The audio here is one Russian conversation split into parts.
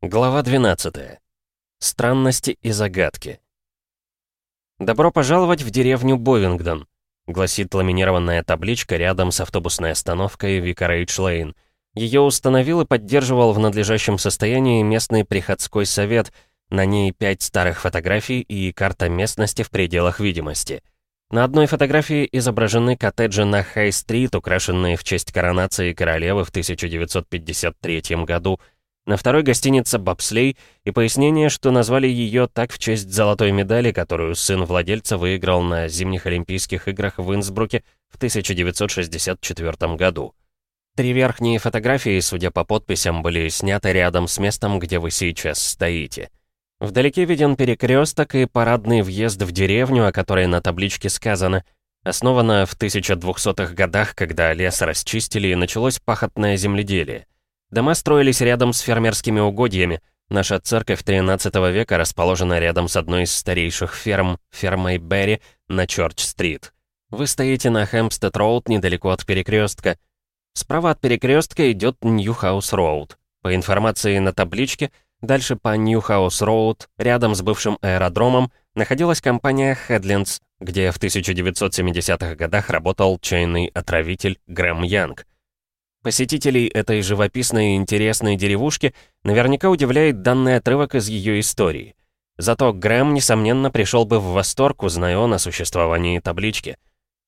Глава 12. Странности и загадки. «Добро пожаловать в деревню Бовингдон», — гласит ламинированная табличка рядом с автобусной остановкой Викарейдж Лейн. Ее установил и поддерживал в надлежащем состоянии местный приходской совет. На ней пять старых фотографий и карта местности в пределах видимости. На одной фотографии изображены коттеджи на Хай-стрит, украшенные в честь коронации королевы в 1953 году — на второй гостиница «Бобслей» и пояснение, что назвали ее так в честь золотой медали, которую сын владельца выиграл на зимних Олимпийских играх в Инсбруке в 1964 году. Три верхние фотографии, судя по подписям, были сняты рядом с местом, где вы сейчас стоите. Вдалеке виден перекресток и парадный въезд в деревню, о которой на табличке сказано «Основана в 1200-х годах, когда лес расчистили и началось пахотное земледелие». Дома строились рядом с фермерскими угодьями. Наша церковь 13 века расположена рядом с одной из старейших ферм, фермой Берри, на Чорч-стрит. Вы стоите на Хэмпстед-роуд недалеко от перекрестка. Справа от перекрестка идет Ньюхаус-роуд. По информации на табличке, дальше по Ньюхаус-роуд, рядом с бывшим аэродромом, находилась компания Hadland, где в 1970-х годах работал чайный отравитель Грэм Янг. Посетителей этой живописной и интересной деревушки наверняка удивляет данный отрывок из ее истории. Зато Грэм, несомненно, пришел бы в восторг, узная он о существовании таблички.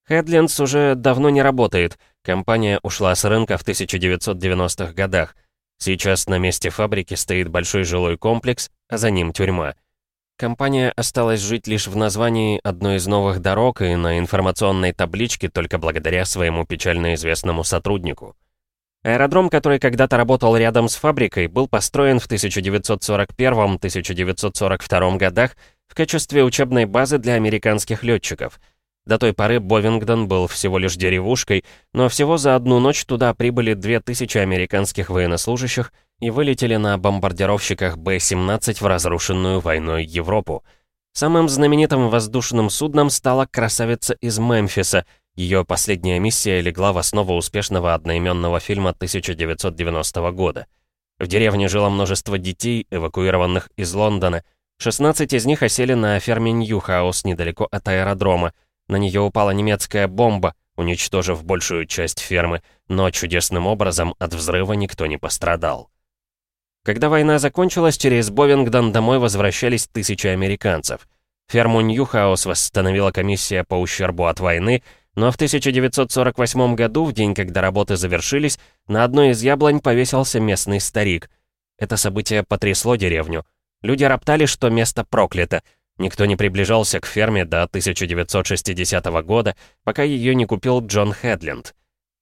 Хэдлендс уже давно не работает, компания ушла с рынка в 1990-х годах. Сейчас на месте фабрики стоит большой жилой комплекс, а за ним тюрьма. Компания осталась жить лишь в названии одной из новых дорог и на информационной табличке только благодаря своему печально известному сотруднику. Аэродром, который когда-то работал рядом с фабрикой, был построен в 1941-1942 годах в качестве учебной базы для американских летчиков. До той поры Бовингдон был всего лишь деревушкой, но всего за одну ночь туда прибыли 2000 американских военнослужащих и вылетели на бомбардировщиках Б-17 в разрушенную войной Европу. Самым знаменитым воздушным судном стала красавица из Мемфиса — ее последняя миссия легла в основу успешного одноименного фильма 1990 года. В деревне жило множество детей, эвакуированных из Лондона. 16 из них осели на ферме Ньюхаус недалеко от аэродрома. На нее упала немецкая бомба, уничтожив большую часть фермы, но чудесным образом от взрыва никто не пострадал. Когда война закончилась, через Бовингдон домой возвращались тысячи американцев. Ферму Ньюхаус восстановила комиссия по ущербу от войны — но в 1948 году, в день, когда работы завершились, на одной из яблонь повесился местный старик. Это событие потрясло деревню. Люди роптали, что место проклято. Никто не приближался к ферме до 1960 года, пока ее не купил Джон Хедленд.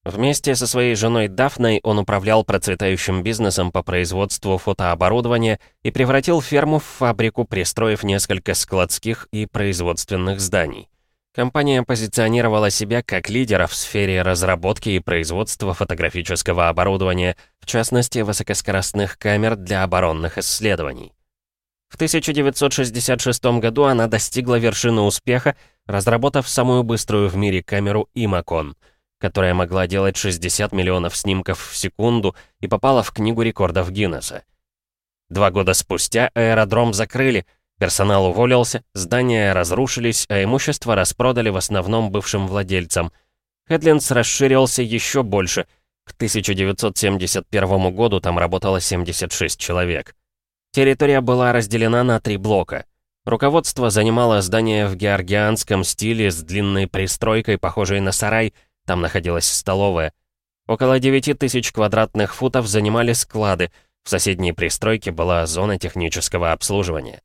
Вместе со своей женой Дафной он управлял процветающим бизнесом по производству фотооборудования и превратил ферму в фабрику, пристроив несколько складских и производственных зданий. Компания позиционировала себя как лидера в сфере разработки и производства фотографического оборудования, в частности, высокоскоростных камер для оборонных исследований. В 1966 году она достигла вершины успеха, разработав самую быструю в мире камеру Imacon, которая могла делать 60 миллионов снимков в секунду и попала в Книгу рекордов Гиннесса. Два года спустя аэродром закрыли — Персонал уволился, здания разрушились, а имущество распродали в основном бывшим владельцам. Хедлинс расширился еще больше. К 1971 году там работало 76 человек. Территория была разделена на три блока. Руководство занимало здание в георгианском стиле с длинной пристройкой, похожей на сарай, там находилась столовая. Около 9 тысяч квадратных футов занимали склады, в соседней пристройке была зона технического обслуживания.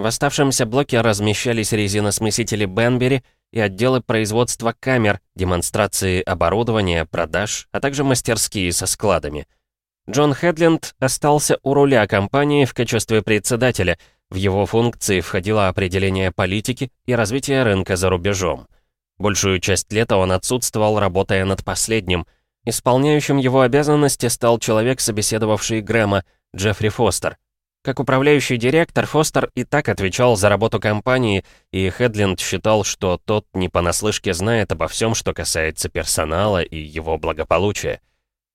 В оставшемся блоке размещались резиносмесители Бенбери и отделы производства камер, демонстрации оборудования, продаж, а также мастерские со складами. Джон Хедленд остался у руля компании в качестве председателя. В его функции входило определение политики и развитие рынка за рубежом. Большую часть лета он отсутствовал, работая над последним. Исполняющим его обязанности стал человек, собеседовавший Грэма, Джеффри Фостер. Как управляющий директор, Фостер и так отвечал за работу компании, и Хедленд считал, что тот не понаслышке знает обо всем, что касается персонала и его благополучия.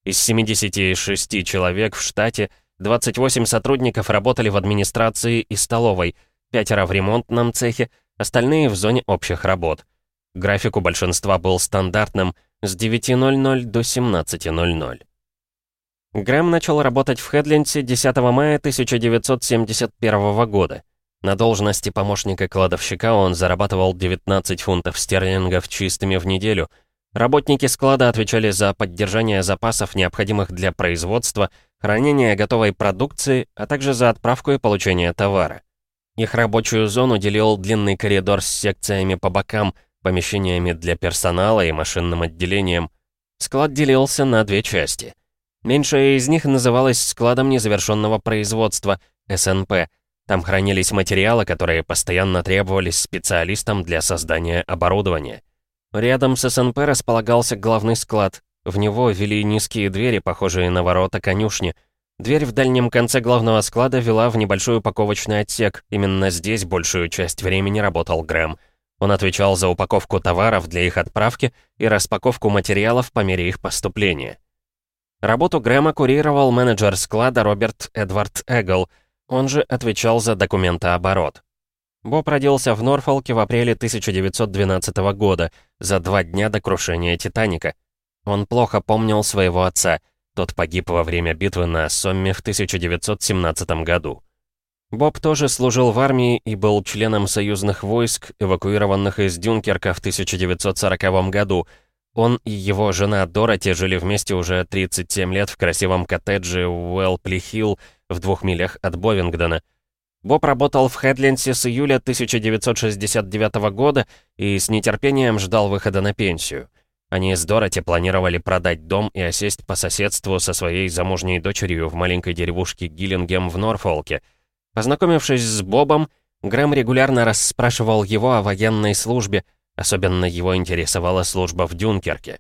Из 76 человек в штате 28 сотрудников работали в администрации и столовой, пятеро в ремонтном цехе, остальные в зоне общих работ. График у большинства был стандартным с 9.00 до 17.00. Грэм начал работать в Хедленсе 10 мая 1971 года. На должности помощника кладовщика он зарабатывал 19 фунтов стерлингов чистыми в неделю. Работники склада отвечали за поддержание запасов, необходимых для производства, хранение готовой продукции, а также за отправку и получение товара. Их рабочую зону делил длинный коридор с секциями по бокам, помещениями для персонала и машинным отделением. Склад делился на две части. Меньшая из них называлась складом незавершенного производства, СНП. Там хранились материалы, которые постоянно требовались специалистам для создания оборудования. Рядом с СНП располагался главный склад. В него вели низкие двери, похожие на ворота конюшни. Дверь в дальнем конце главного склада вела в небольшой упаковочный отсек. Именно здесь большую часть времени работал Грэм. Он отвечал за упаковку товаров для их отправки и распаковку материалов по мере их поступления. Работу Грэма курировал менеджер склада Роберт Эдвард Эгл, он же отвечал за документооборот. Боб родился в Норфолке в апреле 1912 года, за два дня до крушения «Титаника». Он плохо помнил своего отца, тот погиб во время битвы на Сомме в 1917 году. Боб тоже служил в армии и был членом союзных войск, эвакуированных из Дюнкерка в 1940 году. Он и его жена Дороти жили вместе уже 37 лет в красивом коттедже Уэлпли-Хилл в двух милях от Бовингдона. Боб работал в Хедленсе с июля 1969 года и с нетерпением ждал выхода на пенсию. Они с Дороти планировали продать дом и осесть по соседству со своей замужней дочерью в маленькой деревушке Гиллингем в Норфолке — Познакомившись с Бобом, Грэм регулярно расспрашивал его о военной службе, особенно его интересовала служба в Дюнкерке.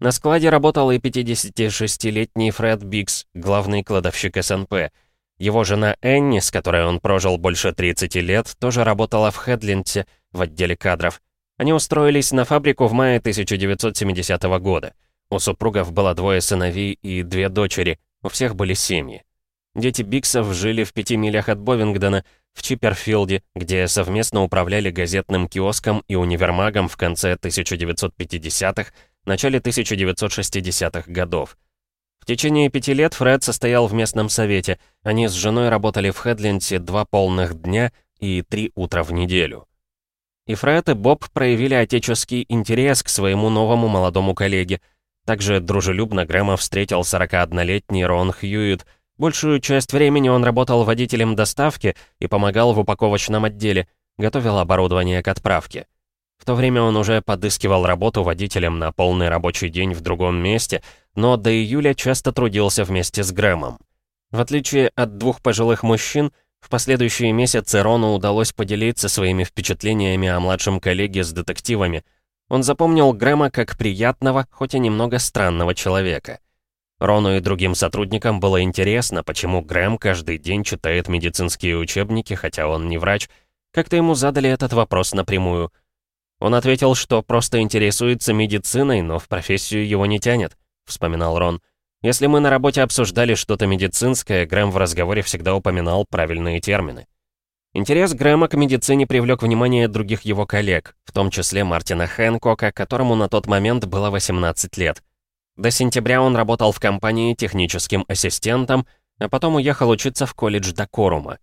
На складе работал и 56-летний Фред Бикс, главный кладовщик СНП. Его жена Энни, с которой он прожил больше 30 лет, тоже работала в Хедленте, в отделе кадров. Они устроились на фабрику в мае 1970 года. У супругов было двое сыновей и две дочери, у всех были семьи. Дети Биксов жили в пяти милях от Бовингдона, в Чипперфилде, где совместно управляли газетным киоском и универмагом в конце 1950-х, начале 1960-х годов. В течение пяти лет Фред состоял в местном совете. Они с женой работали в Хедленте два полных дня и три утра в неделю. И Фред и Боб проявили отеческий интерес к своему новому молодому коллеге. Также дружелюбно Грэма встретил 41-летний Рон Хьюитт, Большую часть времени он работал водителем доставки и помогал в упаковочном отделе, готовил оборудование к отправке. В то время он уже подыскивал работу водителем на полный рабочий день в другом месте, но до июля часто трудился вместе с Грэмом. В отличие от двух пожилых мужчин, в последующие месяцы Рону удалось поделиться своими впечатлениями о младшем коллеге с детективами. Он запомнил Грэма как приятного, хоть и немного странного человека — Рону и другим сотрудникам было интересно, почему Грэм каждый день читает медицинские учебники, хотя он не врач. Как-то ему задали этот вопрос напрямую. Он ответил, что просто интересуется медициной, но в профессию его не тянет, вспоминал Рон. Если мы на работе обсуждали что-то медицинское, Грэм в разговоре всегда упоминал правильные термины. Интерес Грэма к медицине привлек внимание других его коллег, в том числе Мартина Хэнкока, которому на тот момент было 18 лет. До сентября он работал в компании техническим ассистентом, а потом уехал учиться в колледж Дакорума.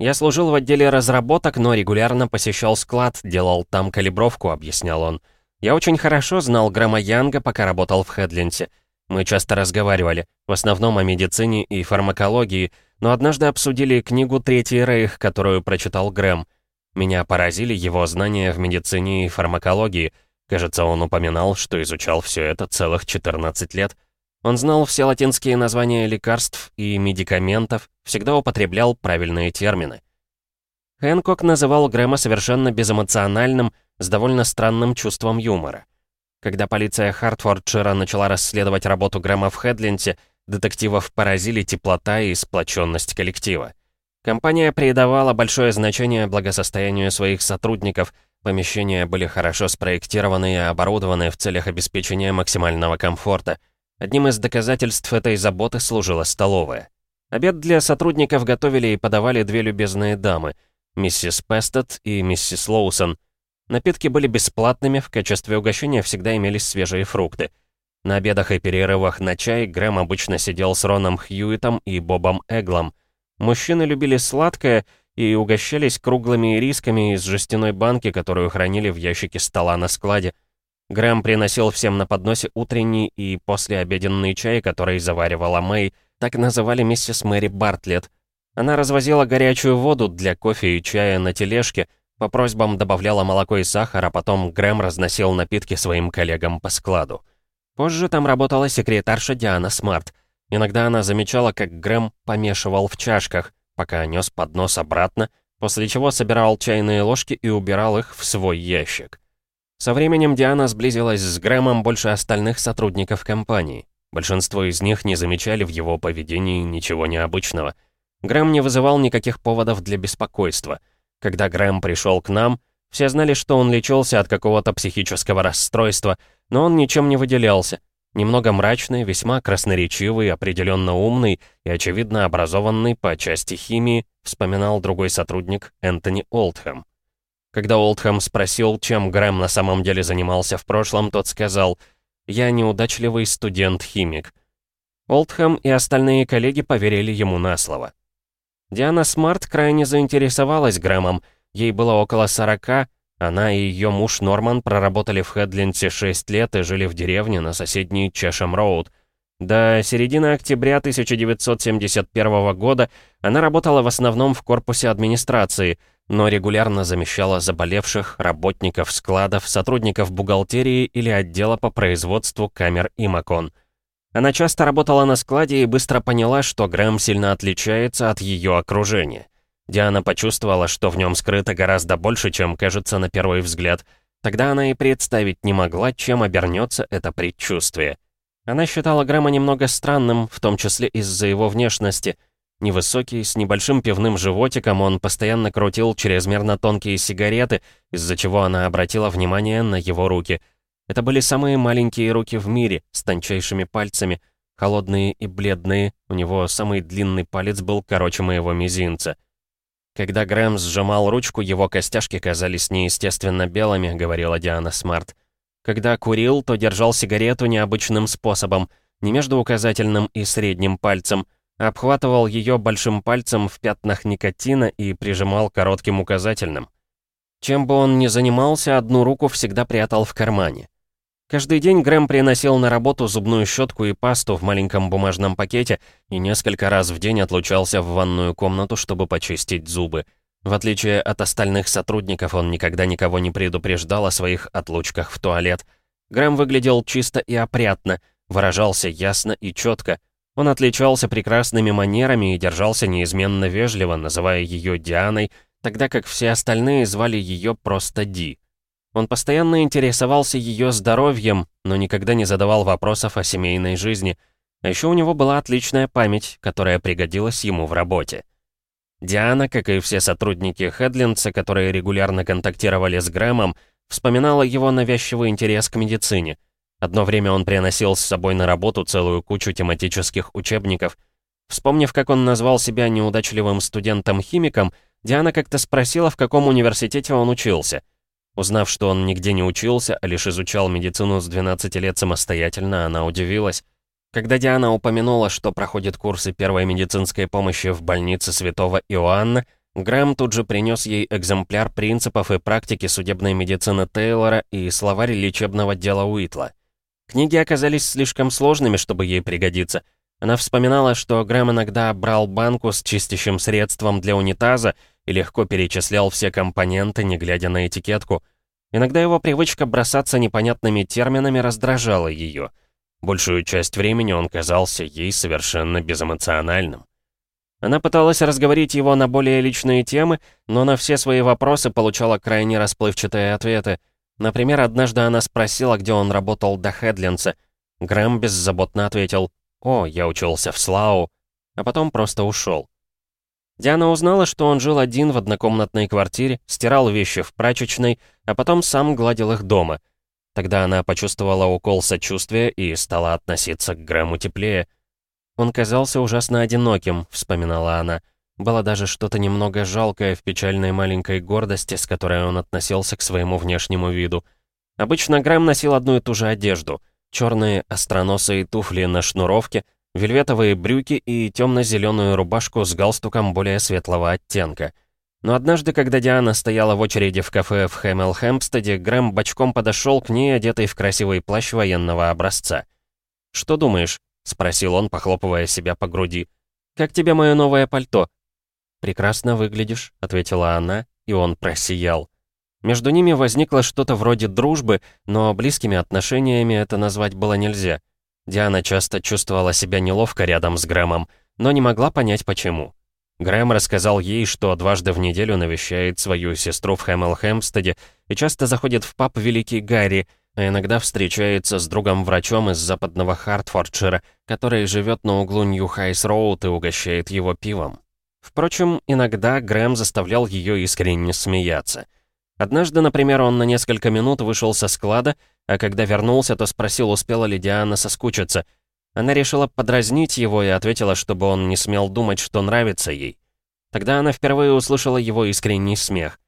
«Я служил в отделе разработок, но регулярно посещал склад, делал там калибровку», — объяснял он. «Я очень хорошо знал Грэма Янга, пока работал в Хедленсе. Мы часто разговаривали, в основном о медицине и фармакологии, но однажды обсудили книгу «Третий рейх», которую прочитал Грэм. Меня поразили его знания в медицине и фармакологии — Кажется, он упоминал, что изучал все это целых 14 лет. Он знал все латинские названия лекарств и медикаментов, всегда употреблял правильные термины. Хэнкок называл Грэма совершенно безэмоциональным, с довольно странным чувством юмора. Когда полиция Хартфордшира начала расследовать работу Грэма в Хедленте, детективов поразили теплота и сплоченность коллектива. Компания придавала большое значение благосостоянию своих сотрудников – Помещения были хорошо спроектированы и оборудованы в целях обеспечения максимального комфорта. Одним из доказательств этой заботы служила столовая. Обед для сотрудников готовили и подавали две любезные дамы, миссис Пестед и миссис Лоусон. Напитки были бесплатными, в качестве угощения всегда имелись свежие фрукты. На обедах и перерывах на чай Грэм обычно сидел с Роном Хьюитом и Бобом Эглом. Мужчины любили сладкое и угощались круглыми рисками из жестяной банки, которую хранили в ящике стола на складе. Грэм приносил всем на подносе утренний и послеобеденный чай, который заваривала Мэй, так называли миссис Мэри Бартлетт. Она развозила горячую воду для кофе и чая на тележке, по просьбам добавляла молоко и сахар, а потом Грэм разносил напитки своим коллегам по складу. Позже там работала секретарша Диана Смарт. Иногда она замечала, как Грэм помешивал в чашках, пока нес поднос обратно, после чего собирал чайные ложки и убирал их в свой ящик. Со временем Диана сблизилась с Грэмом больше остальных сотрудников компании. Большинство из них не замечали в его поведении ничего необычного. Грэм не вызывал никаких поводов для беспокойства. Когда Грэм пришел к нам, все знали, что он лечился от какого-то психического расстройства, но он ничем не выделялся. Немного мрачный, весьма красноречивый, определенно умный и, очевидно, образованный по части химии, вспоминал другой сотрудник Энтони Олдхэм. Когда Олдхэм спросил, чем Грэм на самом деле занимался в прошлом, тот сказал «Я неудачливый студент-химик». Олдхэм и остальные коллеги поверили ему на слово. Диана Смарт крайне заинтересовалась Грэмом. Ей было около сорока, она и ее муж Норман проработали в Хедлинсе 6 лет и жили в деревне на соседней Чешем-Роуд. До середины октября 1971 года она работала в основном в корпусе администрации, но регулярно замещала заболевших, работников складов, сотрудников бухгалтерии или отдела по производству камер Имакон. Она часто работала на складе и быстро поняла, что Грэм сильно отличается от ее окружения. Диана почувствовала, что в нем скрыто гораздо больше, чем кажется на первый взгляд. Тогда она и представить не могла, чем обернется это предчувствие. Она считала Грэма немного странным, в том числе из-за его внешности. Невысокий, с небольшим пивным животиком, он постоянно крутил чрезмерно тонкие сигареты, из-за чего она обратила внимание на его руки. Это были самые маленькие руки в мире, с тончайшими пальцами, холодные и бледные, у него самый длинный палец был короче моего мизинца. Когда Грэм сжимал ручку, его костяшки казались неестественно белыми, говорила Диана Смарт. Когда курил, то держал сигарету необычным способом, не между указательным и средним пальцем, обхватывал ее большим пальцем в пятнах никотина и прижимал коротким указательным. Чем бы он ни занимался, одну руку всегда прятал в кармане. Каждый день Грэм приносил на работу зубную щетку и пасту в маленьком бумажном пакете и несколько раз в день отлучался в ванную комнату, чтобы почистить зубы. В отличие от остальных сотрудников, он никогда никого не предупреждал о своих отлучках в туалет. Грэм выглядел чисто и опрятно, выражался ясно и четко. Он отличался прекрасными манерами и держался неизменно вежливо, называя ее Дианой, тогда как все остальные звали ее просто Ди. Он постоянно интересовался ее здоровьем, но никогда не задавал вопросов о семейной жизни. А еще у него была отличная память, которая пригодилась ему в работе. Диана, как и все сотрудники Хедлинса, которые регулярно контактировали с Грэмом, вспоминала его навязчивый интерес к медицине. Одно время он приносил с собой на работу целую кучу тематических учебников. Вспомнив, как он назвал себя неудачливым студентом-химиком, Диана как-то спросила, в каком университете он учился — Узнав, что он нигде не учился, а лишь изучал медицину с 12 лет самостоятельно, она удивилась. Когда Диана упомянула, что проходит курсы первой медицинской помощи в больнице Святого Иоанна, Грэм тут же принес ей экземпляр принципов и практики судебной медицины Тейлора и словарь лечебного дела Уитла. Книги оказались слишком сложными, чтобы ей пригодиться. Она вспоминала, что Грэм иногда брал банку с чистящим средством для унитаза и легко перечислял все компоненты, не глядя на этикетку. Иногда его привычка бросаться непонятными терминами раздражала ее. Большую часть времени он казался ей совершенно безэмоциональным. Она пыталась разговорить его на более личные темы, но на все свои вопросы получала крайне расплывчатые ответы. Например, однажды она спросила, где он работал до Хедлинса. Грэм беззаботно ответил «О, я учился в Слау», а потом просто ушел. Диана узнала, что он жил один в однокомнатной квартире, стирал вещи в прачечной, а потом сам гладил их дома. Тогда она почувствовала укол сочувствия и стала относиться к Грэму теплее. Он казался ужасно одиноким, вспоминала она. Было даже что-то немного жалкое в печальной маленькой гордости, с которой он относился к своему внешнему виду. Обычно Грэм носил одну и ту же одежду. Черные остроносые туфли на шнуровке, вельветовые брюки и темно-зеленую рубашку с галстуком более светлого оттенка. Но однажды, когда Диана стояла в очереди в кафе в Хэмилхэмпстеде, Грэм бочком подошел к ней, одетый в красивый плащ военного образца. «Что думаешь?» — спросил он, похлопывая себя по груди. «Как тебе мое новое пальто?» «Прекрасно выглядишь», — ответила она, и он просиял. Между ними возникло что-то вроде дружбы, но близкими отношениями это назвать было нельзя. Диана часто чувствовала себя неловко рядом с Грэмом, но не могла понять почему. Грэм рассказал ей, что дважды в неделю навещает свою сестру в Хемел-Хемпстеде и часто заходит в паб «Великий Гарри», а иногда встречается с другом-врачом из западного Хартфордшира, который живет на углу Ньюхаус-роуд и угощает его пивом. Впрочем, иногда Грэм заставлял ее искренне смеяться. Однажды, например, он на несколько минут вышел со склада, а когда вернулся, то спросил, успела ли Диана соскучиться. Она решила подразнить его и ответила, чтобы он не смел думать, что нравится ей. Тогда она впервые услышала его искренний смех.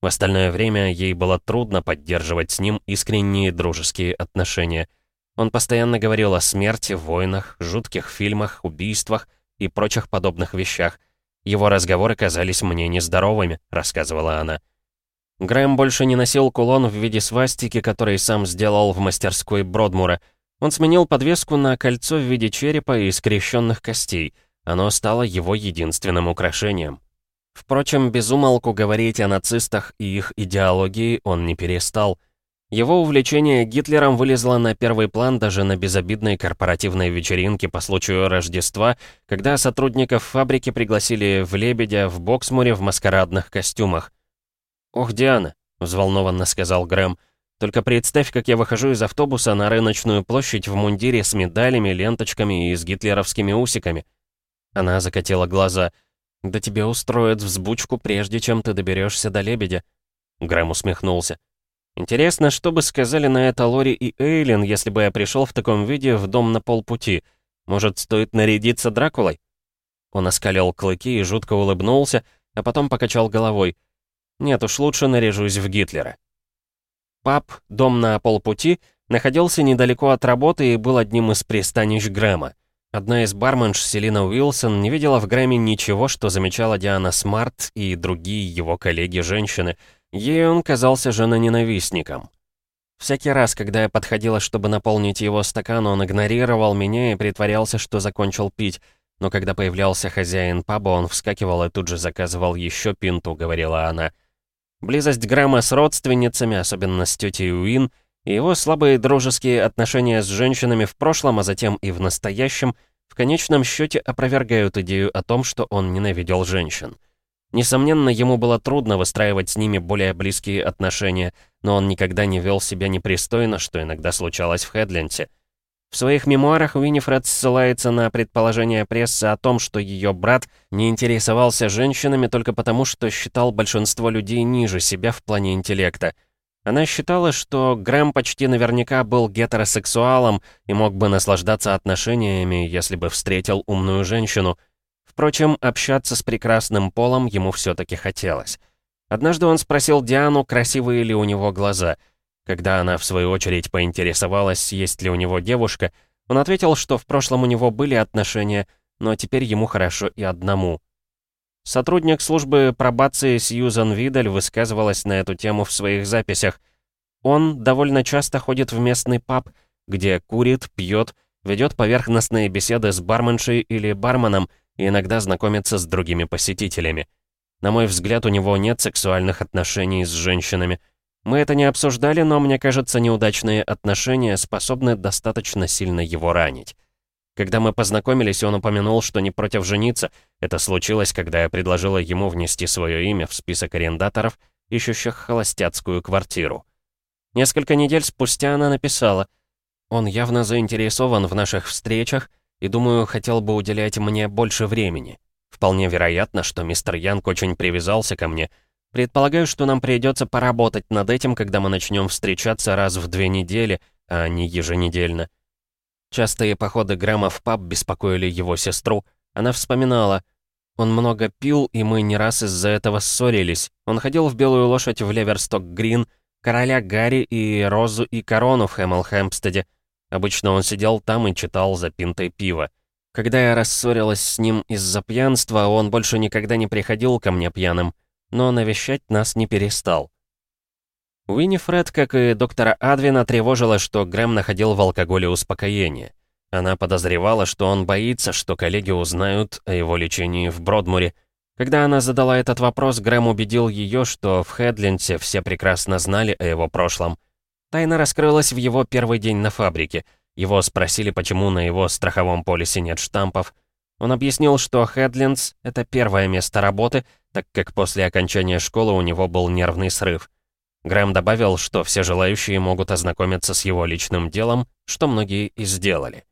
В остальное время ей было трудно поддерживать с ним искренние дружеские отношения. Он постоянно говорил о смерти, войнах, жутких фильмах, убийствах и прочих подобных вещах. Его разговоры казались мне нездоровыми, рассказывала она. Грэм больше не носил кулон в виде свастики, который сам сделал в мастерской Бродмура. Он сменил подвеску на кольцо в виде черепа и скрещенных костей. Оно стало его единственным украшением. Впрочем, безумолку говорить о нацистах и их идеологии он не перестал. Его увлечение Гитлером вылезло на первый план даже на безобидной корпоративной вечеринке по случаю Рождества, когда сотрудников фабрики пригласили в Лебедя в Боксмуре в маскарадных костюмах. «Ох, Диана», — взволнованно сказал Грэм, «только представь, как я выхожу из автобуса на рыночную площадь в мундире с медалями, ленточками и с гитлеровскими усиками». Она закатила глаза — да тебе устроят взбучку, прежде чем ты доберешься до лебедя. Грэм усмехнулся. Интересно, что бы сказали на это Лори и Эйлин, если бы я пришел в таком виде в дом на полпути? Может, стоит нарядиться Дракулой? Он оскалил клыки и жутко улыбнулся, а потом покачал головой. Нет уж, лучше наряжусь в Гитлера. Паб «Дом на полпути» находился недалеко от работы и был одним из пристанищ Грэма. Одна из барменш, Селина Уилсон, не видела в Грэме ничего, что замечала Диана Смарт и другие его коллеги-женщины. Ей он казался женоненавистником. Всякий раз, когда я подходила, чтобы наполнить его стакан, он игнорировал меня и притворялся, что закончил пить. Но когда появлялся хозяин паба, он вскакивал и тут же заказывал еще пинту, говорила она. Близость Грэма с родственницами, особенно с тетей Уин, и его слабые дружеские отношения с женщинами в прошлом, а затем и в настоящем, в конечном счете опровергают идею о том, что он ненавидел женщин. Несомненно, ему было трудно выстраивать с ними более близкие отношения, но он никогда не вел себя непристойно, что иногда случалось в Хедленте. В своих мемуарах Уинифред ссылается на предположение прессы о том, что ее брат не интересовался женщинами только потому, что считал большинство людей ниже себя в плане интеллекта – она считала, что Грэм почти наверняка был гетеросексуалом и мог бы наслаждаться отношениями, если бы встретил умную женщину. Впрочем, общаться с прекрасным полом ему все-таки хотелось. Однажды он спросил Диану, красивые ли у него глаза. Когда она, в свою очередь, поинтересовалась, есть ли у него девушка, он ответил, что в прошлом у него были отношения, но теперь ему хорошо и одному. Сотрудник службы пробации Сьюзан Видаль высказывалась на эту тему в своих записях. Он довольно часто ходит в местный паб, где курит, пьет, ведет поверхностные беседы с барменшей или барменом и иногда знакомится с другими посетителями. На мой взгляд, у него нет сексуальных отношений с женщинами. Мы это не обсуждали, но мне кажется, неудачные отношения способны достаточно сильно его ранить. Когда мы познакомились, он упомянул, что не против жениться. Это случилось, когда я предложила ему внести свое имя в список арендаторов, ищущих холостяцкую квартиру. Несколько недель спустя она написала, «Он явно заинтересован в наших встречах и, думаю, хотел бы уделять мне больше времени. Вполне вероятно, что мистер Янг очень привязался ко мне. Предполагаю, что нам придется поработать над этим, когда мы начнем встречаться раз в две недели, а не еженедельно. Частые походы Грэма в паб беспокоили его сестру. Она вспоминала. Он много пил, и мы не раз из-за этого ссорились. Он ходил в Белую Лошадь в Леверсток-Грин, Короля Гарри и Розу и Корону в Хэмл-Хэмпстеде. Обычно он сидел там и читал за пинтой пива. Когда я рассорилась с ним из-за пьянства, он больше никогда не приходил ко мне пьяным, но навещать нас не перестал. Уиннифред, как и доктора Адвина, тревожила, что Грэм находил в алкоголе успокоение. Она подозревала, что он боится, что коллеги узнают о его лечении в Бродмуре. Когда она задала этот вопрос, Грэм убедил ее, что в Хедленте все прекрасно знали о его прошлом. Тайна раскрылась в его первый день на фабрике. Его спросили, почему на его страховом полисе нет штампов. Он объяснил, что Хедлендс — это первое место работы, так как после окончания школы у него был нервный срыв. Грэм добавил, что все желающие могут ознакомиться с его личным делом, что многие и сделали.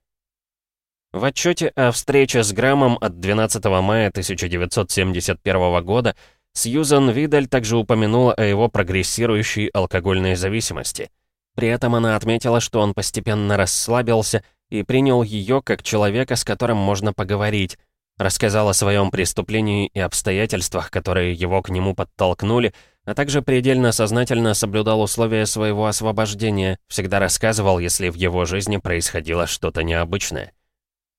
В отчете о встрече с Грэмом от 12 мая 1971 года Сьюзан Видаль также упомянула о его прогрессирующей алкогольной зависимости. При этом она отметила, что он постепенно расслабился и принял ее как человека, с которым можно поговорить, рассказал о своем преступлении и обстоятельствах, которые его к нему подтолкнули, а также предельно сознательно соблюдал условия своего освобождения, всегда рассказывал, если в его жизни происходило что-то необычное.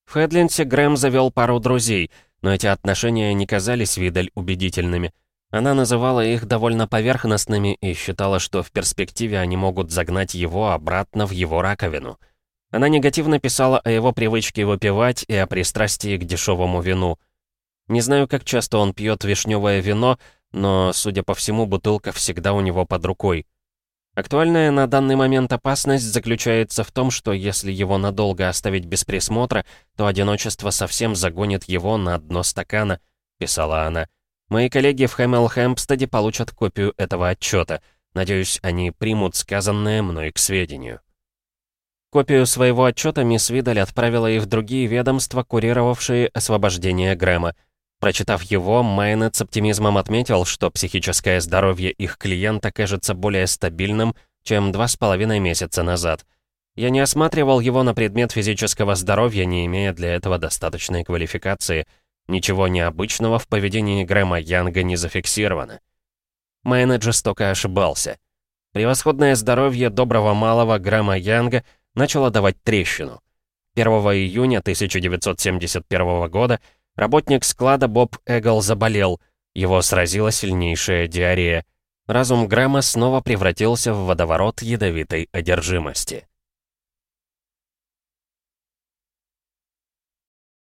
В Хедлинсе Грэм завел пару друзей, но эти отношения не казались Видаль убедительными. Она называла их довольно поверхностными и считала, что в перспективе они могут загнать его обратно в его раковину. Она негативно писала о его привычке выпивать и о пристрастии к дешевому вину. Не знаю, как часто он пьет вишневое вино, но, судя по всему, бутылка всегда у него под рукой. Актуальная на данный момент опасность заключается в том, что если его надолго оставить без присмотра, то одиночество совсем загонит его на дно стакана, писала она. Мои коллеги в Хэмилл-Хэмпстеде получат копию этого отчета. Надеюсь, они примут сказанное мной к сведению. Копию своего отчета мисс Видаль отправила и в другие ведомства, курировавшие освобождение Грэма. Прочитав его, Майнет с оптимизмом отметил, что психическое здоровье их клиента кажется более стабильным, чем два с половиной месяца назад. Я не осматривал его на предмет физического здоровья, не имея для этого достаточной квалификации. Ничего необычного в поведении Грэма Янга не зафиксировано. Майнет жестоко ошибался. Превосходное здоровье доброго малого Грэма Янга начало давать трещину. 1 июня 1971 года Работник склада Боб Эгл заболел. Его сразила сильнейшая диарея. Разум Грэма снова превратился в водоворот ядовитой одержимости.